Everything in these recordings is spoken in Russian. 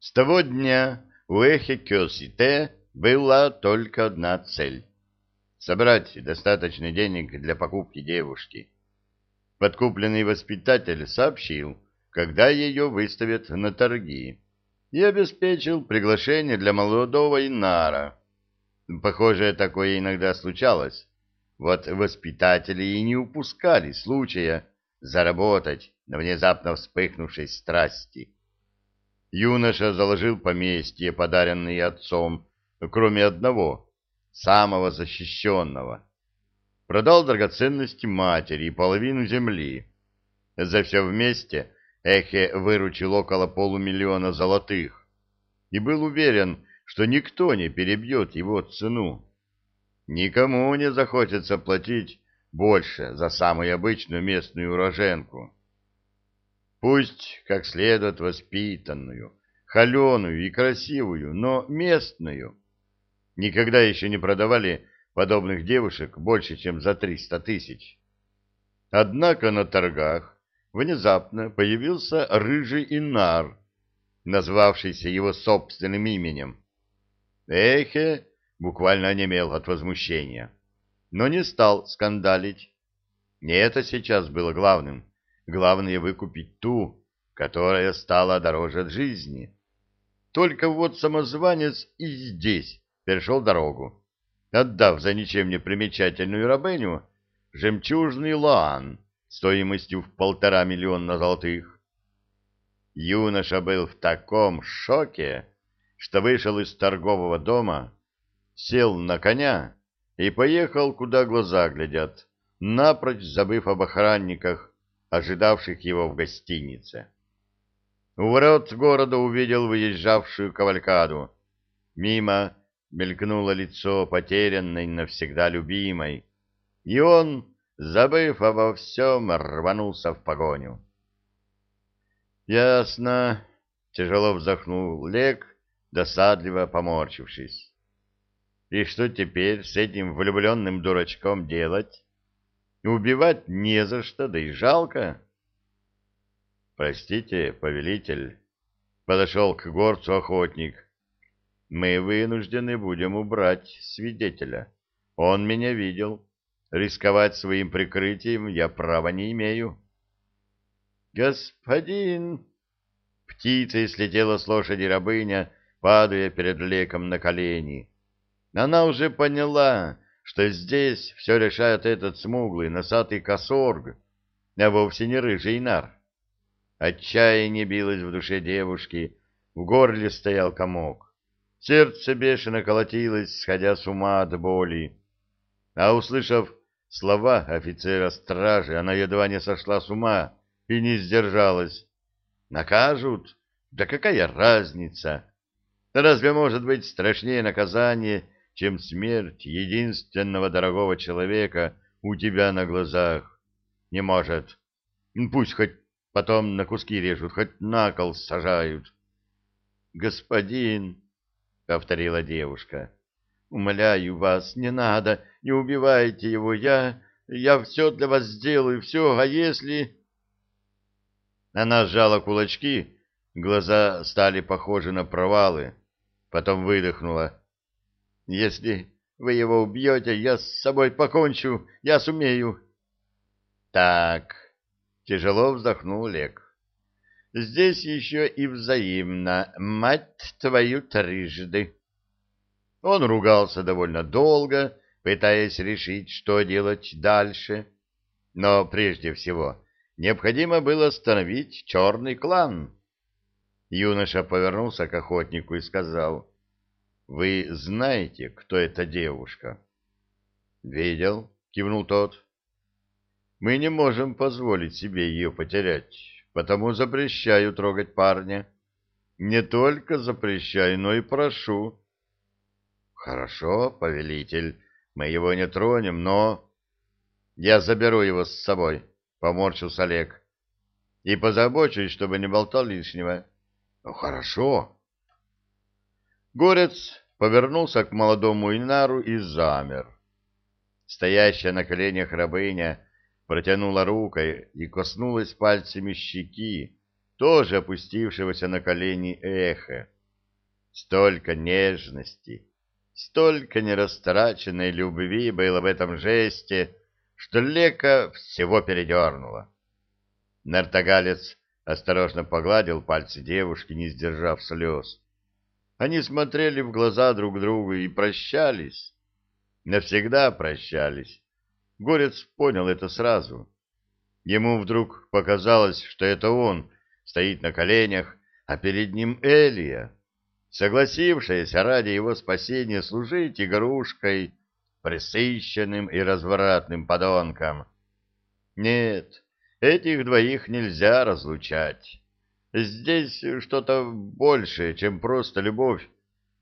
С того дня у Эхе Кёсите была только одна цель — собрать достаточно денег для покупки девушки. Подкупленный воспитатель сообщил, когда ее выставят на торги, и обеспечил приглашение для молодого Инара. Похоже, такое иногда случалось. Вот воспитатели и не упускали случая заработать на внезапно вспыхнувшей страсти. Юноша заложил поместье, подаренное отцом, кроме одного, самого защищенного. Продал драгоценности матери и половину земли. За все вместе Эхе выручил около полумиллиона золотых и был уверен, что никто не перебьет его цену. Никому не захочется платить больше за самую обычную местную уроженку. Пусть как следует воспитанную, холеную и красивую, но местную. Никогда еще не продавали подобных девушек больше, чем за триста тысяч. Однако на торгах внезапно появился рыжий инар, назвавшийся его собственным именем. Эхе буквально онемел от возмущения, но не стал скандалить. Не это сейчас было главным. Главное выкупить ту, которая стала дороже жизни. Только вот самозванец и здесь перешел дорогу, отдав за ничем не примечательную рабыню жемчужный лаан стоимостью в полтора миллиона золотых. Юноша был в таком шоке, что вышел из торгового дома, сел на коня и поехал, куда глаза глядят, напрочь забыв об охранниках, ожидавших его в гостинице. У ворот города увидел выезжавшую кавалькаду. Мимо мелькнуло лицо потерянной навсегда любимой, и он, забыв обо всем, рванулся в погоню. «Ясно», — тяжело вздохнул Лек, досадливо поморщившись. «И что теперь с этим влюбленным дурачком делать?» Убивать не за что, да и жалко. Простите, повелитель, подошел к горцу охотник. Мы вынуждены будем убрать свидетеля. Он меня видел. Рисковать своим прикрытием я права не имею. Господин! Птицей слетела с лошади рабыня, падая перед леком на колени. Она уже поняла, что здесь все решает этот смуглый носатый косорг, а вовсе не рыжий нар. Отчаяние билось в душе девушки, в горле стоял комок. Сердце бешено колотилось, сходя с ума от боли. А услышав слова офицера стражи, она едва не сошла с ума и не сдержалась. Накажут? Да какая разница? Разве может быть страшнее наказание, чем смерть единственного дорогого человека у тебя на глазах. Не может. Пусть хоть потом на куски режут, хоть на кол сажают. — Господин, — повторила девушка, — умоляю вас, не надо, не убивайте его, я... я все для вас сделаю, все, а если... Она сжала кулачки, глаза стали похожи на провалы, потом выдохнула. Если вы его убьете, я с собой покончу, я сумею. Так, тяжело вздохнул Лек. Здесь еще и взаимно, мать твою трижды. Он ругался довольно долго, пытаясь решить, что делать дальше. Но прежде всего необходимо было остановить черный клан. Юноша повернулся к охотнику и сказал, вы знаете, кто эта девушка? Видел, кивнул тот. Мы не можем позволить себе ее потерять, потому запрещаю трогать парня. Не только запрещаю, но и прошу. Хорошо, повелитель, мы его не тронем, но... Я заберу его с собой, поморщился Олег. И позабочусь, чтобы не болтал лишнего. Ну, хорошо. Горец повернулся к молодому Инару и замер. Стоящая на коленях рабыня протянула рукой и коснулась пальцами щеки, тоже опустившегося на колени эхо. Столько нежности, столько нерастраченной любви было в этом жесте, что Лека всего передернуло. Нартагалец осторожно погладил пальцы девушки, не сдержав слез. Они смотрели в глаза друг другу и прощались. Навсегда прощались. Горец понял это сразу. Ему вдруг показалось, что это он стоит на коленях, а перед ним Элия, согласившаяся ради его спасения служить игрушкой пресыщенным и развратным подонкам. Нет, этих двоих нельзя разлучать. Здесь что-то большее, чем просто любовь.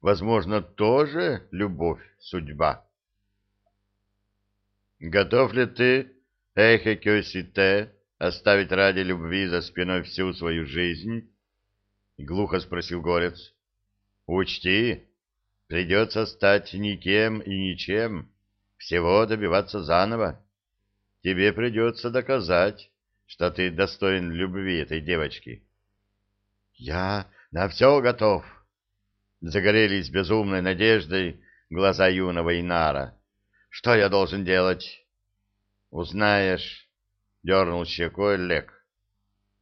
Возможно, тоже любовь, судьба. Готов ли ты, Эхе Кёсите, оставить ради любви за спиной всю свою жизнь? Глухо спросил Горец. Учти, придется стать никем и ничем, всего добиваться заново. Тебе придется доказать, что ты достоин любви этой девочки. Я на все готов. Загорелись безумной надеждой глаза юного Инара. Что я должен делать? Узнаешь, дернул щекой Лек.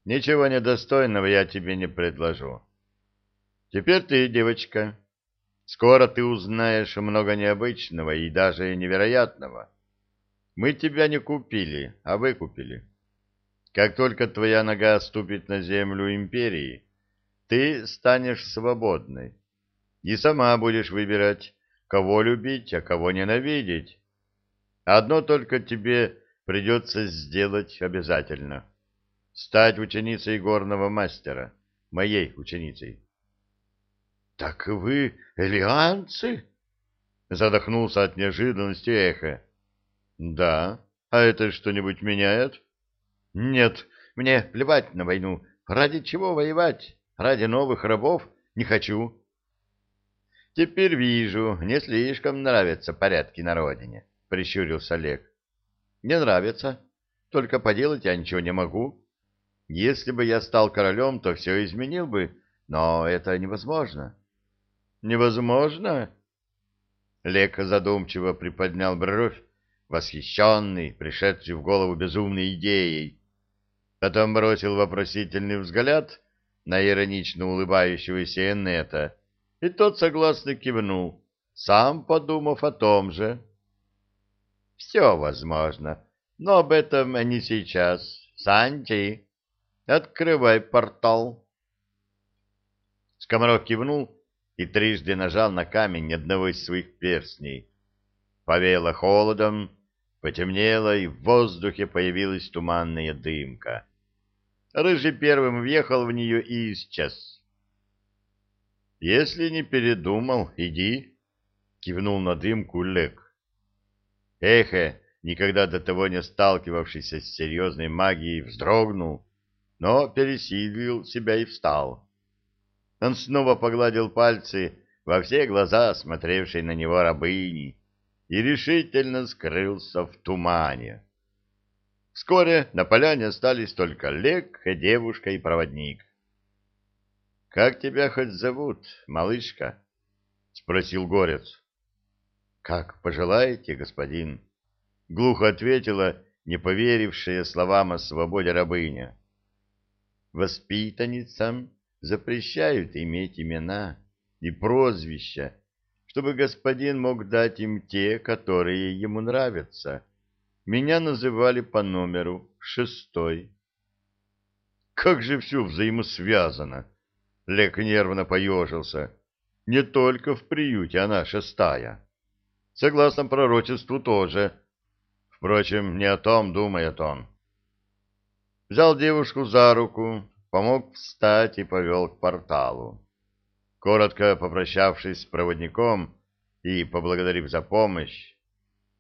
Ничего недостойного я тебе не предложу. Теперь ты, девочка. Скоро ты узнаешь много необычного и даже невероятного. Мы тебя не купили, а выкупили. Как только твоя нога ступит на землю империи, ты станешь свободной и сама будешь выбирать, кого любить, а кого ненавидеть. Одно только тебе придется сделать обязательно. Стать ученицей горного мастера, моей ученицей. — Так вы элианцы? — задохнулся от неожиданности эхо. — Да. А это что-нибудь меняет? — Нет, мне плевать на войну. Ради чего воевать? Ради новых рабов? Не хочу. — Теперь вижу, не слишком нравятся порядки на родине, — прищурился Олег. — Не нравится. Только поделать я ничего не могу. Если бы я стал королем, то все изменил бы, но это невозможно. Невозможно? Лек задумчиво приподнял бровь, восхищенный, пришедший в голову безумной идеей. Потом бросил вопросительный взгляд на иронично улыбающегося Эннета, и тот согласно кивнул, сам подумав о том же. «Все возможно, но об этом не сейчас. Санти, открывай портал». Скоморох кивнул и трижды нажал на камень одного из своих перстней. Повело холодом, потемнело, и в воздухе появилась туманная дымка. Рыжий первым въехал в нее и исчез. «Если не передумал, иди», — кивнул на дымку Лек. Эхе, никогда до того не сталкивавшийся с серьезной магией, вздрогнул, но пересилил себя и встал. Он снова погладил пальцы во все глаза смотревшей на него рабыни и решительно скрылся в тумане. Вскоре на поляне остались только Лек, девушка и проводник. — Как тебя хоть зовут, малышка? — спросил горец. — Как пожелаете, господин, — глухо ответила не поверившая словам о свободе рабыня. — Воспитанницам запрещают иметь имена и прозвища, чтобы господин мог дать им те, которые ему нравятся. Меня называли по номеру шестой. Как же все взаимосвязано! Лек нервно поежился. Не только в приюте она шестая. Согласно пророчеству тоже. Впрочем, не о том думает он. Взял девушку за руку, помог встать и повел к порталу. Коротко попрощавшись с проводником и поблагодарив за помощь,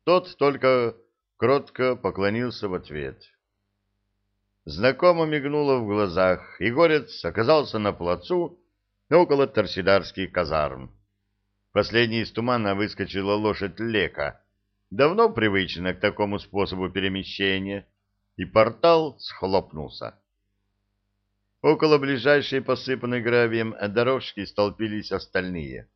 тот только кротко поклонился в ответ. Знакомо мигнуло в глазах, и горец оказался на плацу около торсидарских казарм. Последней из тумана выскочила лошадь Лека, давно привычная к такому способу перемещения, и портал схлопнулся. Около ближайшей посыпанной гравием дорожки столпились остальные.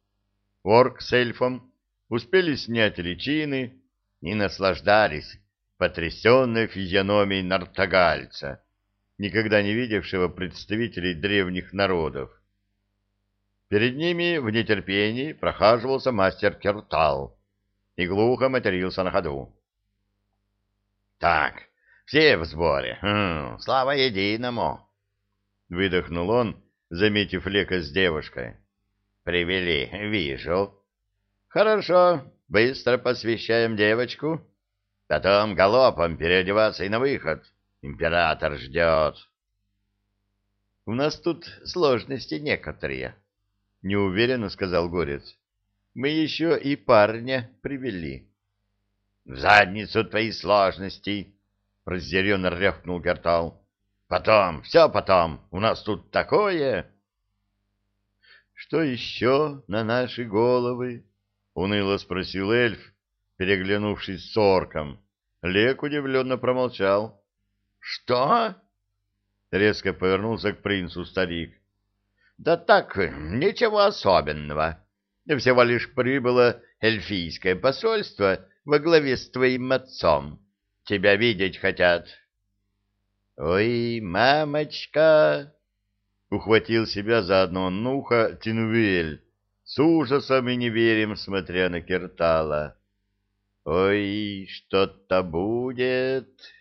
Орк с эльфом успели снять личины и наслаждались потрясенной физиономией нартогальца, никогда не видевшего представителей древних народов. Перед ними в нетерпении прохаживался мастер Кертал и глухо матерился на ходу. — Так, все в сборе. Хм, слава единому! — выдохнул он, заметив Лека с девушкой. — Привели, вижу. — Хорошо, быстро посвящаем девочку. Потом галопом переодеваться и на выход. Император ждет. — У нас тут сложности некоторые, — неуверенно сказал Горец. — Мы еще и парня привели. — В задницу твои сложности! — разъяренно рявкнул Гертал. — Потом, все потом, у нас тут такое... — Что еще на наши головы? — уныло спросил эльф, переглянувшись с орком. Лек удивленно промолчал. — Что? — резко повернулся к принцу старик. — Да так, ничего особенного. Всего лишь прибыло эльфийское посольство во главе с твоим отцом. Тебя видеть хотят. — Ой, мамочка! — ухватил себя за одно нухо Тинвель, с ужасом и неверием смотря на Кертала. — Ой, что-то будет...